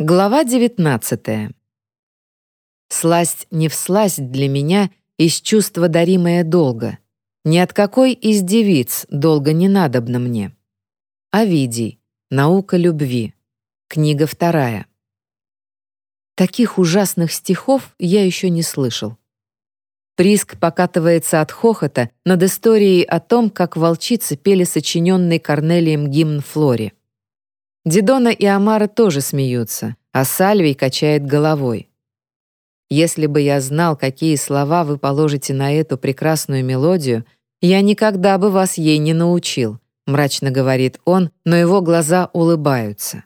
Глава 19. Сласть не всласть для меня из чувства даримое долго. Ни от какой из девиц долго не надобно мне. Овидий. Наука любви. Книга вторая. Таких ужасных стихов я еще не слышал. Приск покатывается от хохота над историей о том, как волчицы пели сочиненный Корнелием гимн Флоре. Дидона и Амара тоже смеются, а Сальвий качает головой. Если бы я знал, какие слова вы положите на эту прекрасную мелодию, я никогда бы вас ей не научил, мрачно говорит он, но его глаза улыбаются.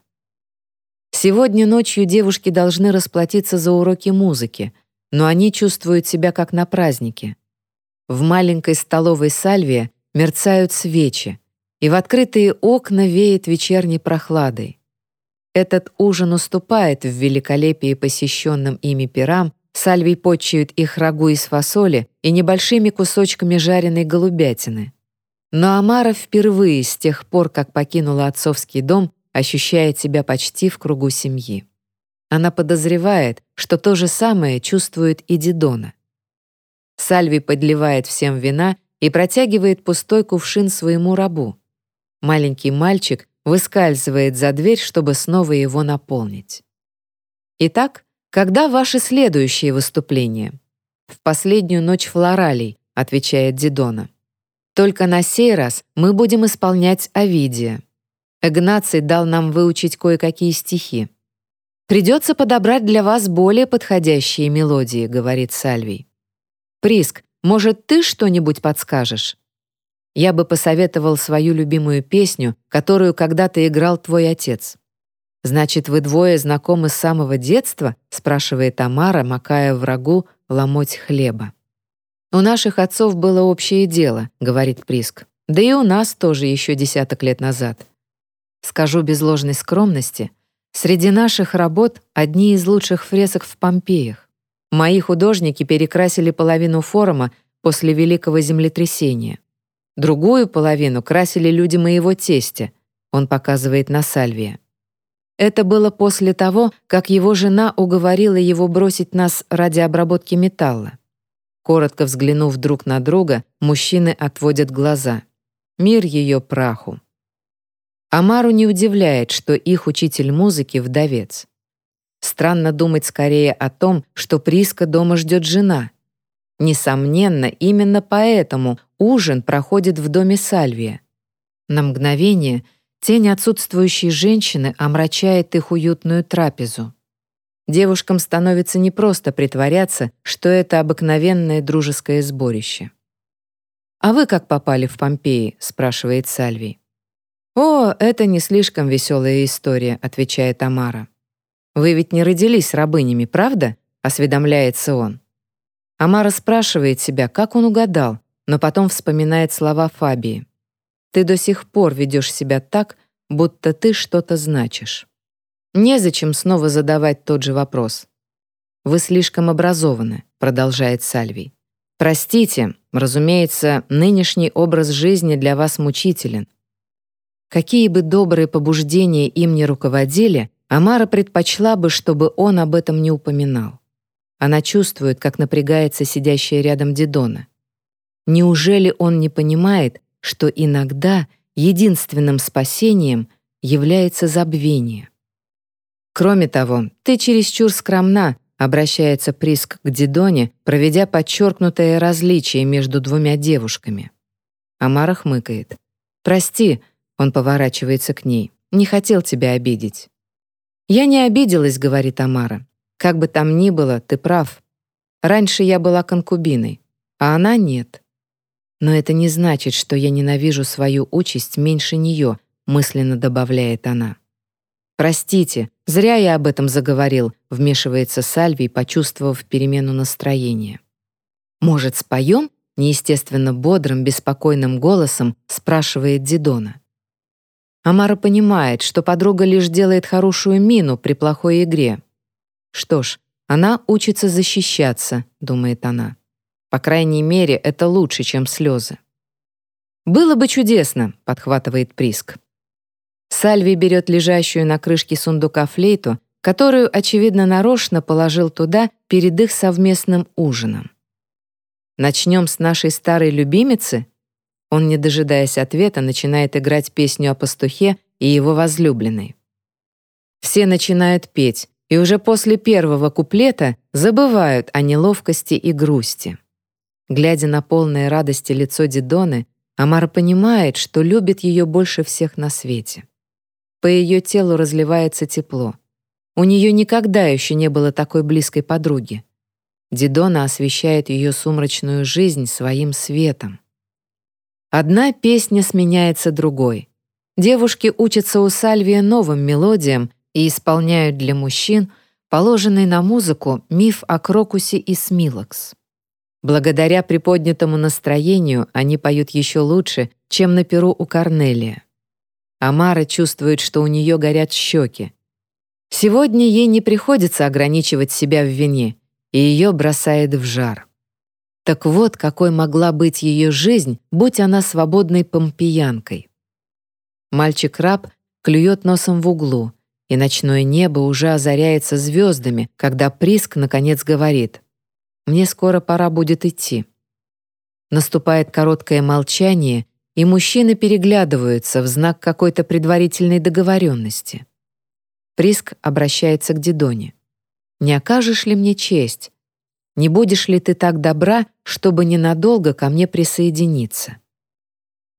Сегодня ночью девушки должны расплатиться за уроки музыки, но они чувствуют себя как на празднике. В маленькой столовой Сальвии мерцают свечи, и в открытые окна веет вечерней прохладой. Этот ужин уступает в великолепии посещенным ими пирам, Сальвий почуют их рагу из фасоли и небольшими кусочками жареной голубятины. Но Амара впервые с тех пор, как покинула отцовский дом, ощущает себя почти в кругу семьи. Она подозревает, что то же самое чувствует и Дидона. Сальви подливает всем вина и протягивает пустой кувшин своему рабу. Маленький мальчик выскальзывает за дверь, чтобы снова его наполнить. Итак, когда ваши следующие выступления? В последнюю ночь флоралей, отвечает Дидона. Только на сей раз мы будем исполнять Овидия. Игнаций дал нам выучить кое-какие стихи. «Придется подобрать для вас более подходящие мелодии», — говорит Сальвий. «Приск, может, ты что-нибудь подскажешь?» Я бы посоветовал свою любимую песню, которую когда-то играл твой отец. «Значит, вы двое знакомы с самого детства?» — спрашивает Тамара, макая врагу ломоть хлеба. «У наших отцов было общее дело», — говорит Приск. «Да и у нас тоже еще десяток лет назад. Скажу без ложной скромности, среди наших работ одни из лучших фресок в Помпеях. Мои художники перекрасили половину форума после Великого землетрясения. Другую половину красили люди моего тестя. Он показывает на Сальвия. Это было после того, как его жена уговорила его бросить нас ради обработки металла. Коротко взглянув друг на друга, мужчины отводят глаза. Мир ее праху. Амару не удивляет, что их учитель музыки — вдовец. Странно думать скорее о том, что Приска дома ждет жена. Несомненно, именно поэтому Ужин проходит в доме Сальвия. На мгновение тень отсутствующей женщины омрачает их уютную трапезу. Девушкам становится непросто притворяться, что это обыкновенное дружеское сборище. «А вы как попали в Помпеи?» — спрашивает Сальвий. «О, это не слишком веселая история», — отвечает Тамара. «Вы ведь не родились рабынями, правда?» — осведомляется он. Амара спрашивает себя, как он угадал, но потом вспоминает слова Фабии. «Ты до сих пор ведешь себя так, будто ты что-то значишь». Незачем снова задавать тот же вопрос. «Вы слишком образованы», — продолжает Сальвий. «Простите, разумеется, нынешний образ жизни для вас мучителен. Какие бы добрые побуждения им ни руководили, Амара предпочла бы, чтобы он об этом не упоминал. Она чувствует, как напрягается сидящая рядом Дидона. Неужели он не понимает, что иногда единственным спасением является забвение? Кроме того, ты чересчур скромна, обращается Приск к Дидоне, проведя подчеркнутое различие между двумя девушками. Амара хмыкает. «Прости», — он поворачивается к ней, — «не хотел тебя обидеть». «Я не обиделась», — говорит Амара. «Как бы там ни было, ты прав. Раньше я была конкубиной, а она нет. Но это не значит, что я ненавижу свою участь меньше нее, мысленно добавляет она. Простите, зря я об этом заговорил, вмешивается Сальвий, почувствовав перемену настроения. Может, споем? неестественно бодрым, беспокойным голосом спрашивает Дидона. Амара понимает, что подруга лишь делает хорошую мину при плохой игре. Что ж, она учится защищаться, думает она. По крайней мере, это лучше, чем слезы. «Было бы чудесно», — подхватывает Приск. Сальви берет лежащую на крышке сундука флейту которую, очевидно, нарочно положил туда перед их совместным ужином. «Начнем с нашей старой любимицы?» Он, не дожидаясь ответа, начинает играть песню о пастухе и его возлюбленной. Все начинают петь, и уже после первого куплета забывают о неловкости и грусти. Глядя на полное радости лицо Дидоны, Амара понимает, что любит ее больше всех на свете. По ее телу разливается тепло. У нее никогда еще не было такой близкой подруги. Дидона освещает ее сумрачную жизнь своим светом. Одна песня сменяется другой. Девушки учатся у Сальвия новым мелодиям и исполняют для мужчин положенный на музыку миф о Крокусе и Смилакс. Благодаря приподнятому настроению они поют еще лучше, чем на перу у Корнелия. Амара чувствует, что у нее горят щеки. Сегодня ей не приходится ограничивать себя в вине, и ее бросает в жар. Так вот, какой могла быть ее жизнь, будь она свободной помпиянкой. Мальчик-раб клюет носом в углу, и ночное небо уже озаряется звездами, когда Приск наконец говорит «Мне скоро пора будет идти». Наступает короткое молчание, и мужчины переглядываются в знак какой-то предварительной договоренности. Приск обращается к Дидоне. «Не окажешь ли мне честь? Не будешь ли ты так добра, чтобы ненадолго ко мне присоединиться?»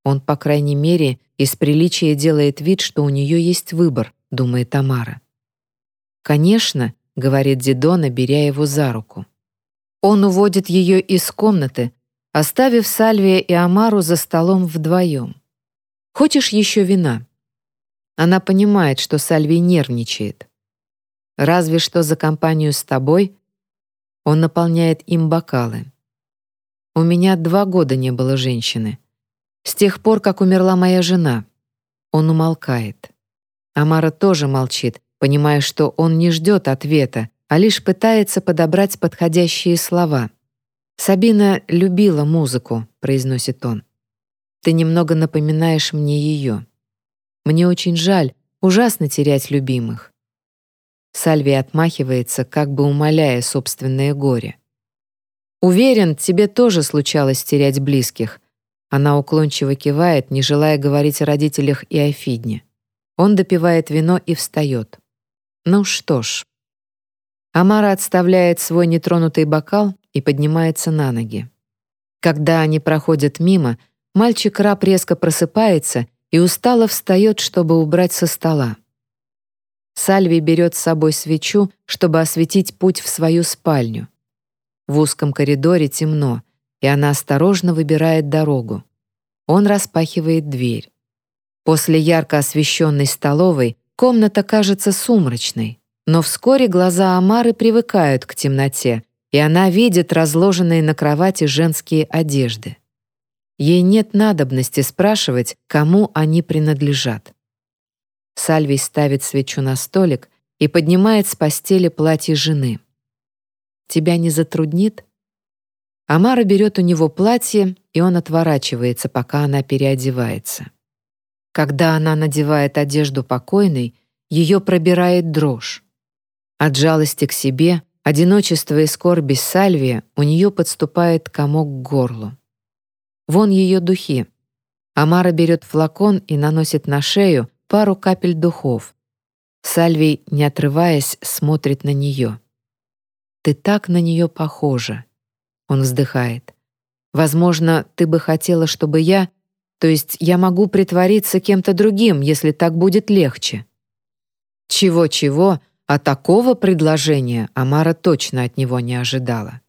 Он, по крайней мере, из приличия делает вид, что у нее есть выбор, думает Тамара. «Конечно», — говорит Дидона, беря его за руку. Он уводит ее из комнаты, оставив Сальвия и Амару за столом вдвоем. «Хочешь еще вина?» Она понимает, что Сальвий нервничает. Разве что за компанию с тобой он наполняет им бокалы. У меня два года не было женщины. С тех пор, как умерла моя жена. Он умолкает. Амара тоже молчит, понимая, что он не ждет ответа, а лишь пытается подобрать подходящие слова. «Сабина любила музыку», — произносит он. «Ты немного напоминаешь мне ее». Мне очень жаль, ужасно терять любимых». Сальви отмахивается, как бы умоляя собственное горе. «Уверен, тебе тоже случалось терять близких». Она уклончиво кивает, не желая говорить о родителях и о Фидне. Он допивает вино и встает. «Ну что ж». Амара отставляет свой нетронутый бокал и поднимается на ноги. Когда они проходят мимо, мальчик-раб резко просыпается и устало встает, чтобы убрать со стола. Сальви берет с собой свечу, чтобы осветить путь в свою спальню. В узком коридоре темно, и она осторожно выбирает дорогу. Он распахивает дверь. После ярко освещенной столовой комната кажется сумрачной, но вскоре глаза Амары привыкают к темноте, и она видит разложенные на кровати женские одежды. Ей нет надобности спрашивать, кому они принадлежат. Сальвий ставит свечу на столик и поднимает с постели платье жены. «Тебя не затруднит?» Амара берет у него платье, и он отворачивается, пока она переодевается. Когда она надевает одежду покойной, ее пробирает дрожь. От жалости к себе, одиночества и скорби Сальвия у нее подступает комок к горлу. Вон ее духи. Амара берет флакон и наносит на шею пару капель духов. Сальвий, не отрываясь, смотрит на нее. «Ты так на нее похожа». Он вздыхает. «Возможно, ты бы хотела, чтобы я... То есть я могу притвориться кем-то другим, если так будет легче». Чего-чего, а такого предложения Амара точно от него не ожидала.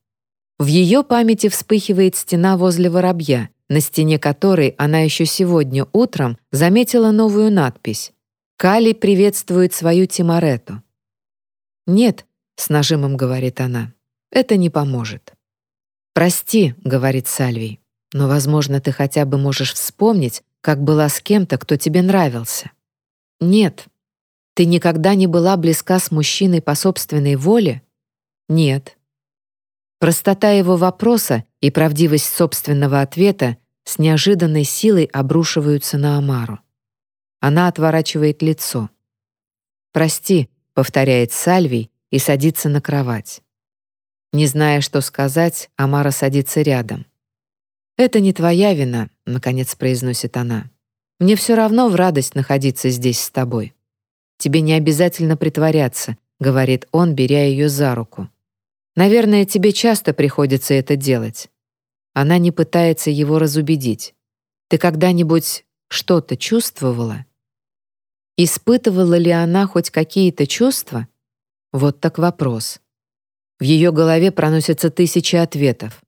В ее памяти вспыхивает стена возле воробья, на стене которой она еще сегодня утром заметила новую надпись «Кали приветствует свою Тимарету». «Нет», — с нажимом говорит она, — «это не поможет». «Прости», — говорит Сальвий, «но, возможно, ты хотя бы можешь вспомнить, как была с кем-то, кто тебе нравился». «Нет». «Ты никогда не была близка с мужчиной по собственной воле?» «Нет». Простота его вопроса и правдивость собственного ответа с неожиданной силой обрушиваются на Амару. Она отворачивает лицо. «Прости», повторяет Сальвий и садится на кровать. Не зная, что сказать, Амара садится рядом. «Это не твоя вина», — наконец произносит она. «Мне все равно в радость находиться здесь с тобой. Тебе не обязательно притворяться», — говорит он, беря ее за руку. «Наверное, тебе часто приходится это делать». Она не пытается его разубедить. «Ты когда-нибудь что-то чувствовала?» Испытывала ли она хоть какие-то чувства? Вот так вопрос. В ее голове проносятся тысячи ответов.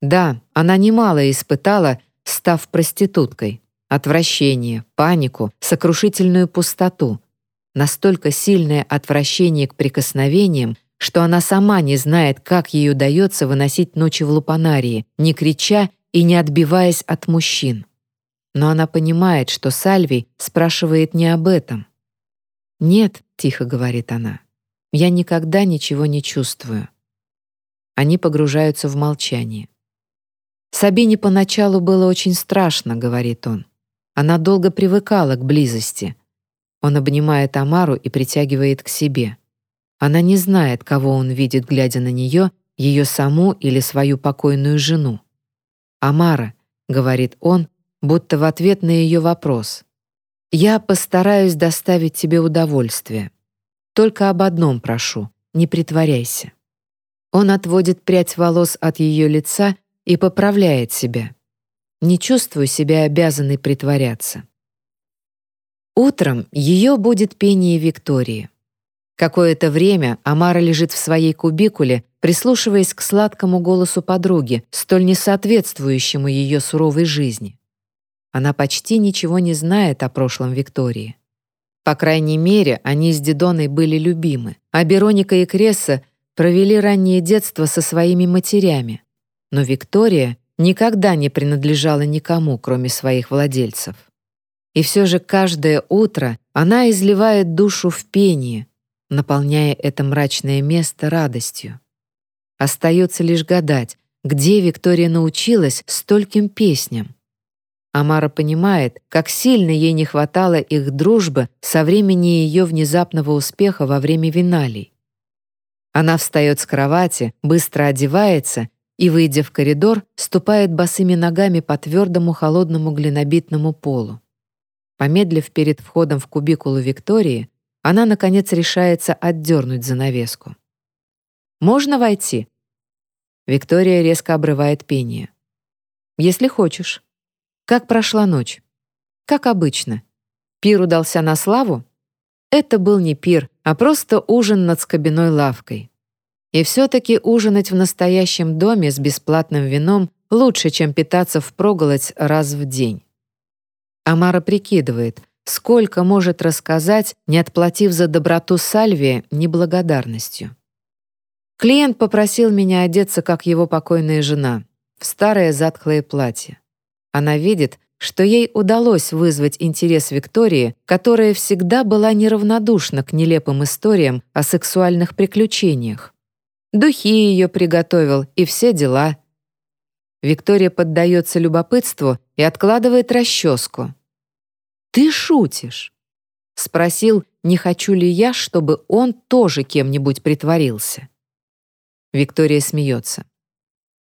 Да, она немало испытала, став проституткой. Отвращение, панику, сокрушительную пустоту. Настолько сильное отвращение к прикосновениям, что она сама не знает, как ей удается выносить ночи в лупанарии, не крича и не отбиваясь от мужчин. Но она понимает, что Сальви спрашивает не об этом. «Нет», — тихо говорит она, — «я никогда ничего не чувствую». Они погружаются в молчание. «Сабине поначалу было очень страшно», — говорит он. Она долго привыкала к близости. Он обнимает Амару и притягивает к себе. Она не знает, кого он видит, глядя на нее, ее саму или свою покойную жену. «Амара», — говорит он, будто в ответ на ее вопрос. «Я постараюсь доставить тебе удовольствие. Только об одном прошу, не притворяйся». Он отводит прядь волос от ее лица и поправляет себя. Не чувствую себя обязанной притворяться. Утром ее будет пение Виктории. Какое-то время Амара лежит в своей кубикуле, прислушиваясь к сладкому голосу подруги, столь несоответствующему ее суровой жизни. Она почти ничего не знает о прошлом Виктории. По крайней мере, они с Дидоной были любимы, а Бероника и Кресса провели раннее детство со своими матерями. Но Виктория никогда не принадлежала никому, кроме своих владельцев. И все же каждое утро она изливает душу в пение, наполняя это мрачное место радостью. Остается лишь гадать, где Виктория научилась стольким песням. Амара понимает, как сильно ей не хватало их дружбы со времени ее внезапного успеха во время виналий. Она встает с кровати, быстро одевается и, выйдя в коридор, ступает босыми ногами по твердому холодному глинобитному полу. Помедлив перед входом в кубикулу Виктории, она, наконец, решается отдернуть занавеску. «Можно войти?» Виктория резко обрывает пение. «Если хочешь». Как прошла ночь? Как обычно. Пир удался на славу? Это был не пир, а просто ужин над скобяной лавкой. И все-таки ужинать в настоящем доме с бесплатным вином лучше, чем питаться впроголодь раз в день. Амара прикидывает, сколько может рассказать, не отплатив за доброту Сальвия неблагодарностью. Клиент попросил меня одеться, как его покойная жена, в старое затхлое платье. Она видит, что ей удалось вызвать интерес Виктории, которая всегда была неравнодушна к нелепым историям о сексуальных приключениях. Духи ее приготовил и все дела. Виктория поддается любопытству и откладывает расческу. «Ты шутишь?» Спросил, не хочу ли я, чтобы он тоже кем-нибудь притворился. Виктория смеется.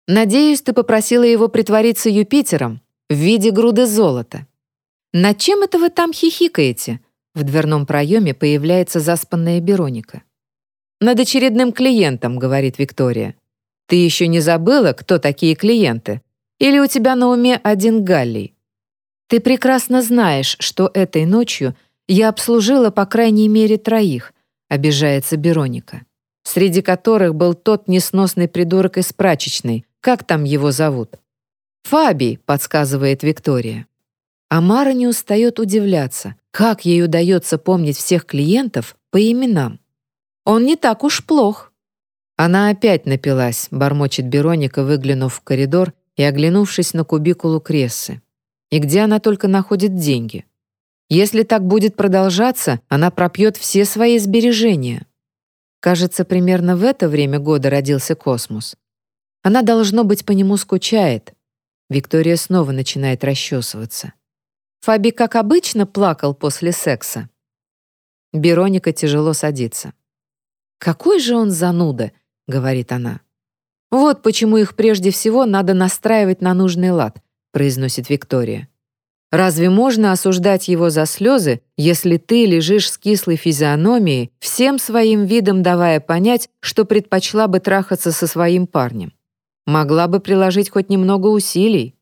«Надеюсь, ты попросила его притвориться Юпитером в виде груды золота. «Над чем это вы там хихикаете?» В дверном проеме появляется заспанная Бероника. «Над очередным клиентом», — говорит Виктория. «Ты еще не забыла, кто такие клиенты? Или у тебя на уме один Галлий? Ты прекрасно знаешь, что этой ночью я обслужила по крайней мере троих», — обижается Бероника, среди которых был тот несносный придурок из прачечной, как там его зовут? «Фаби», — подсказывает Виктория. Амара не устает удивляться, как ей удается помнить всех клиентов по именам. Он не так уж плох. Она опять напилась, бормочет Бероника, выглянув в коридор и оглянувшись на кубикулу Крессы. И где она только находит деньги? Если так будет продолжаться, она пропьет все свои сбережения. Кажется, примерно в это время года родился космос. Она, должно быть, по нему скучает, Виктория снова начинает расчесываться. Фаби, как обычно, плакал после секса. Бероника тяжело садится. «Какой же он зануда!» — говорит она. «Вот почему их прежде всего надо настраивать на нужный лад», — произносит Виктория. «Разве можно осуждать его за слезы, если ты лежишь с кислой физиономией, всем своим видом давая понять, что предпочла бы трахаться со своим парнем? Могла бы приложить хоть немного усилий».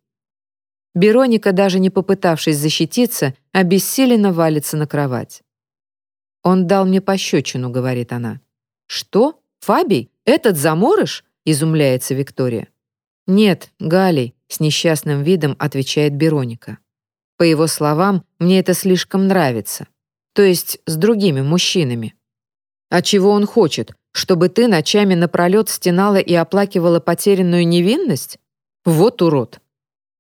Бероника, даже не попытавшись защититься, обессиленно валится на кровать. «Он дал мне пощечину», — говорит она. «Что? Фабий? Этот заморыш?» — изумляется Виктория. «Нет, Галей», — с несчастным видом отвечает Бероника. «По его словам, мне это слишком нравится. То есть с другими мужчинами». «А чего он хочет? Чтобы ты ночами напролет стенала и оплакивала потерянную невинность? Вот урод!»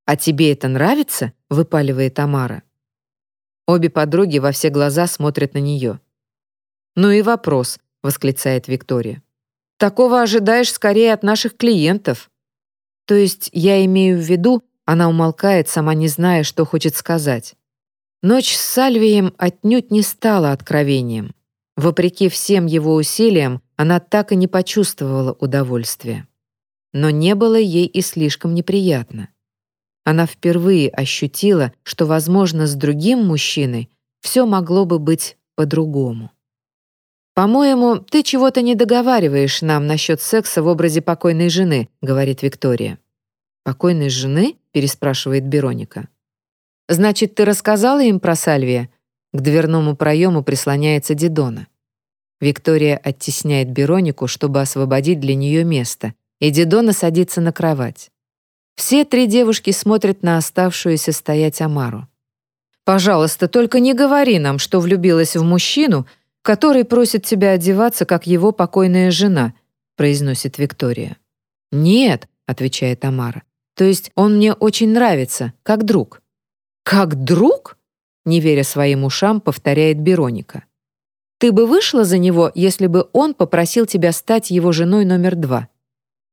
«А тебе это нравится?» — выпаливает Тамара. Обе подруги во все глаза смотрят на нее. «Ну и вопрос», — восклицает Виктория. «Такого ожидаешь скорее от наших клиентов». То есть я имею в виду, она умолкает, сама не зная, что хочет сказать. Ночь с Сальвием отнюдь не стала откровением. Вопреки всем его усилиям, она так и не почувствовала удовольствия. Но не было ей и слишком неприятно она впервые ощутила, что, возможно, с другим мужчиной все могло бы быть по-другому. «По-моему, ты чего-то не договариваешь нам насчет секса в образе покойной жены», — говорит Виктория. «Покойной жены?» — переспрашивает Бероника. «Значит, ты рассказала им про Сальвия?» К дверному проему прислоняется Дидона. Виктория оттесняет Беронику, чтобы освободить для нее место, и Дидона садится на кровать. Все три девушки смотрят на оставшуюся стоять Амару. «Пожалуйста, только не говори нам, что влюбилась в мужчину, который просит тебя одеваться, как его покойная жена», произносит Виктория. «Нет», — отвечает Амара. «То есть он мне очень нравится, как друг». «Как друг?» — не веря своим ушам, повторяет Бероника. «Ты бы вышла за него, если бы он попросил тебя стать его женой номер два?»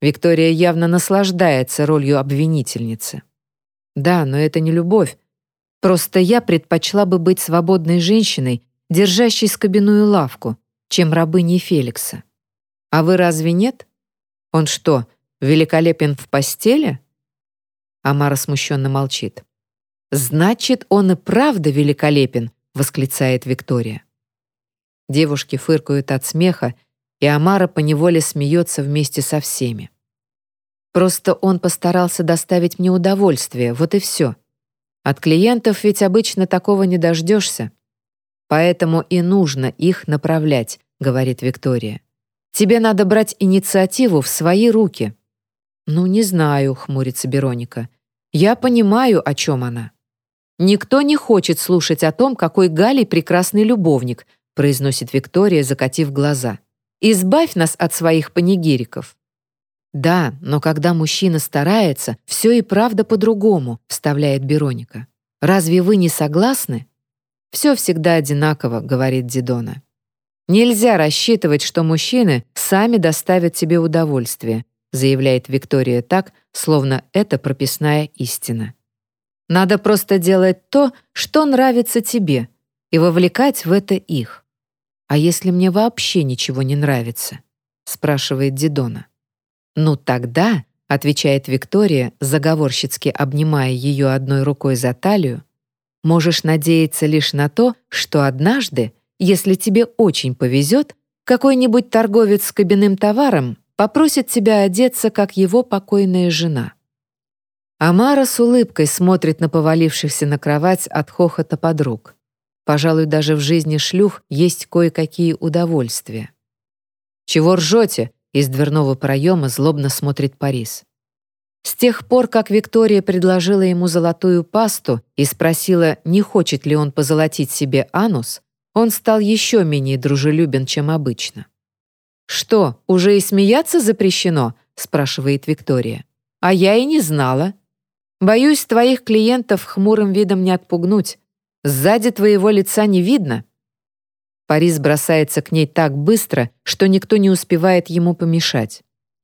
Виктория явно наслаждается ролью обвинительницы. Да, но это не любовь. Просто я предпочла бы быть свободной женщиной, держащей скобяную лавку, чем рабыней Феликса. А вы разве нет? Он что, великолепен в постели? Амара смущенно молчит. «Значит, он и правда великолепен!» — восклицает Виктория. Девушки фыркают от смеха, и Амара поневоле смеется вместе со всеми. Просто он постарался доставить мне удовольствие, вот и все. От клиентов ведь обычно такого не дождешься. Поэтому и нужно их направлять, говорит Виктория. Тебе надо брать инициативу в свои руки. Ну, не знаю, хмурится Бероника. Я понимаю, о чем она. Никто не хочет слушать о том, какой Галий прекрасный любовник, произносит Виктория, закатив глаза. Избавь нас от своих панигириков». «Да, но когда мужчина старается, все и правда по-другому», — вставляет Бероника. «Разве вы не согласны?» «Все всегда одинаково», — говорит Дидона. «Нельзя рассчитывать, что мужчины сами доставят тебе удовольствие», заявляет Виктория так, словно это прописная истина. «Надо просто делать то, что нравится тебе, и вовлекать в это их». «А если мне вообще ничего не нравится?» — спрашивает Дидона. «Ну тогда», — отвечает Виктория, заговорщицки обнимая ее одной рукой за талию, «можешь надеяться лишь на то, что однажды, если тебе очень повезет, какой-нибудь торговец с кабинным товаром попросит тебя одеться, как его покойная жена». Амара с улыбкой смотрит на повалившихся на кровать от хохота подруг. Пожалуй, даже в жизни шлюх есть кое-какие удовольствия. «Чего ржете?» — из дверного проема злобно смотрит Парис. С тех пор, как Виктория предложила ему золотую пасту и спросила, не хочет ли он позолотить себе анус, он стал еще менее дружелюбен, чем обычно. «Что, уже и смеяться запрещено?» — спрашивает Виктория. «А я и не знала. Боюсь, твоих клиентов хмурым видом не отпугнуть. Сзади твоего лица не видно». Парис бросается к ней так быстро, что никто не успевает ему помешать.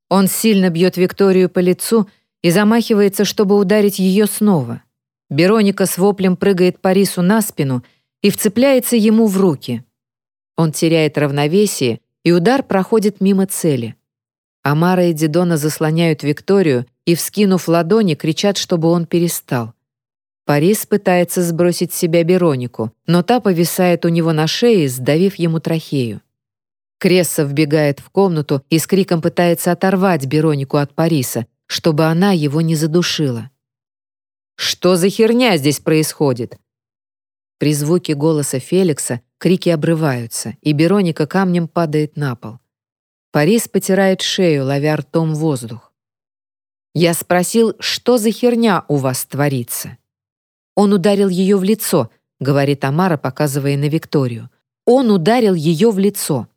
Он сильно бьет Викторию по лицу и замахивается, чтобы ударить ее снова. Бероника с воплем прыгает Парису на спину и вцепляется ему в руки. Он теряет равновесие и удар проходит мимо цели. Амара и Дидона заслоняют Викторию и, вскинув ладони, кричат, чтобы он перестал. Парис пытается сбросить с себя Беронику, но та повисает у него на шее, сдавив ему трахею. Кресса вбегает в комнату и с криком пытается оторвать Беронику от Париса, чтобы она его не задушила. «Что за херня здесь происходит?» При звуке голоса Феликса крики обрываются, и Бероника камнем падает на пол. Парис потирает шею, ловя ртом воздух. «Я спросил, что за херня у вас творится?» «Он ударил ее в лицо», — говорит Амара, показывая на Викторию. «Он ударил ее в лицо».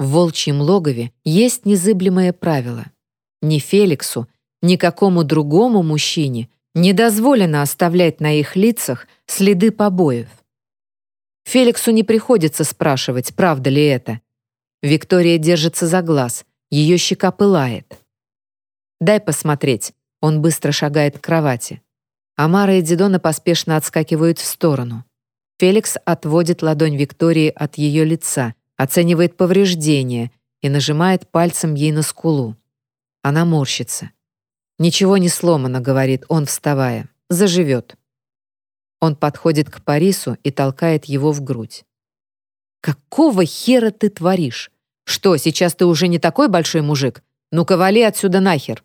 В волчьем логове есть незыблемое правило. Ни Феликсу, ни какому другому мужчине не дозволено оставлять на их лицах следы побоев. Феликсу не приходится спрашивать, правда ли это. Виктория держится за глаз, ее щека пылает. «Дай посмотреть», он быстро шагает к кровати. Амара и Дидона поспешно отскакивают в сторону. Феликс отводит ладонь Виктории от ее лица, оценивает повреждения и нажимает пальцем ей на скулу. Она морщится. «Ничего не сломано», — говорит он, вставая. «Заживет». Он подходит к Парису и толкает его в грудь. «Какого хера ты творишь? Что, сейчас ты уже не такой большой мужик? Ну-ка, вали отсюда нахер!»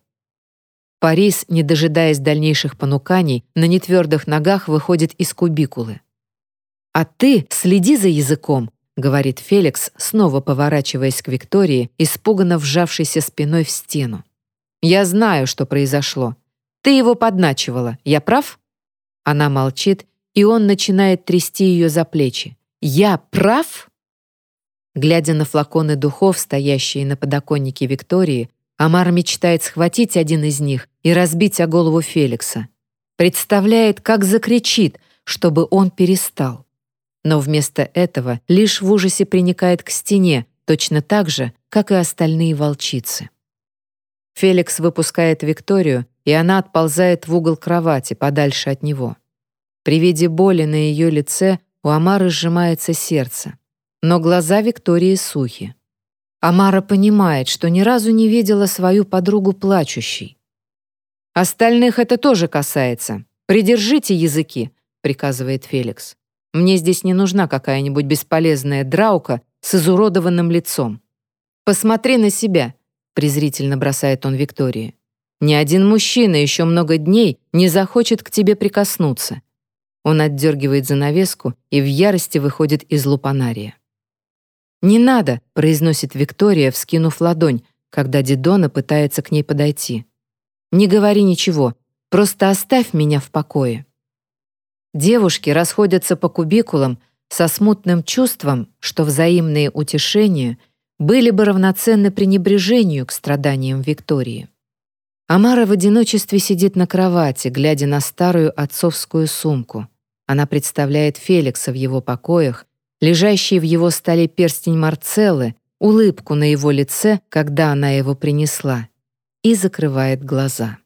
Парис, не дожидаясь дальнейших понуканий, на нетвердых ногах выходит из кубикулы. «А ты следи за языком», — говорит Феликс, снова поворачиваясь к Виктории, испуганно вжавшейся спиной в стену. «Я знаю, что произошло. Ты его подначивала. Я прав?» Она молчит, и он начинает трясти ее за плечи. «Я прав?» Глядя на флаконы духов, стоящие на подоконнике Виктории, Амар мечтает схватить один из них и разбить о голову Феликса. Представляет, как закричит, чтобы он перестал но вместо этого лишь в ужасе приникает к стене, точно так же, как и остальные волчицы. Феликс выпускает Викторию, и она отползает в угол кровати, подальше от него. При виде боли на ее лице у Амары сжимается сердце, но глаза Виктории сухи. Амара понимает, что ни разу не видела свою подругу плачущей. «Остальных это тоже касается. Придержите языки», — приказывает Феликс. Мне здесь не нужна какая-нибудь бесполезная драука с изуродованным лицом. «Посмотри на себя», — презрительно бросает он Виктории. «Ни один мужчина еще много дней не захочет к тебе прикоснуться». Он отдергивает занавеску и в ярости выходит из лупанария. «Не надо», — произносит Виктория, вскинув ладонь, когда Дидона пытается к ней подойти. «Не говори ничего, просто оставь меня в покое». Девушки расходятся по кубикулам со смутным чувством, что взаимные утешения были бы равноценны пренебрежению к страданиям Виктории. Амара в одиночестве сидит на кровати, глядя на старую отцовскую сумку. Она представляет Феликса в его покоях, лежащий в его столе перстень Марцеллы, улыбку на его лице, когда она его принесла, и закрывает глаза.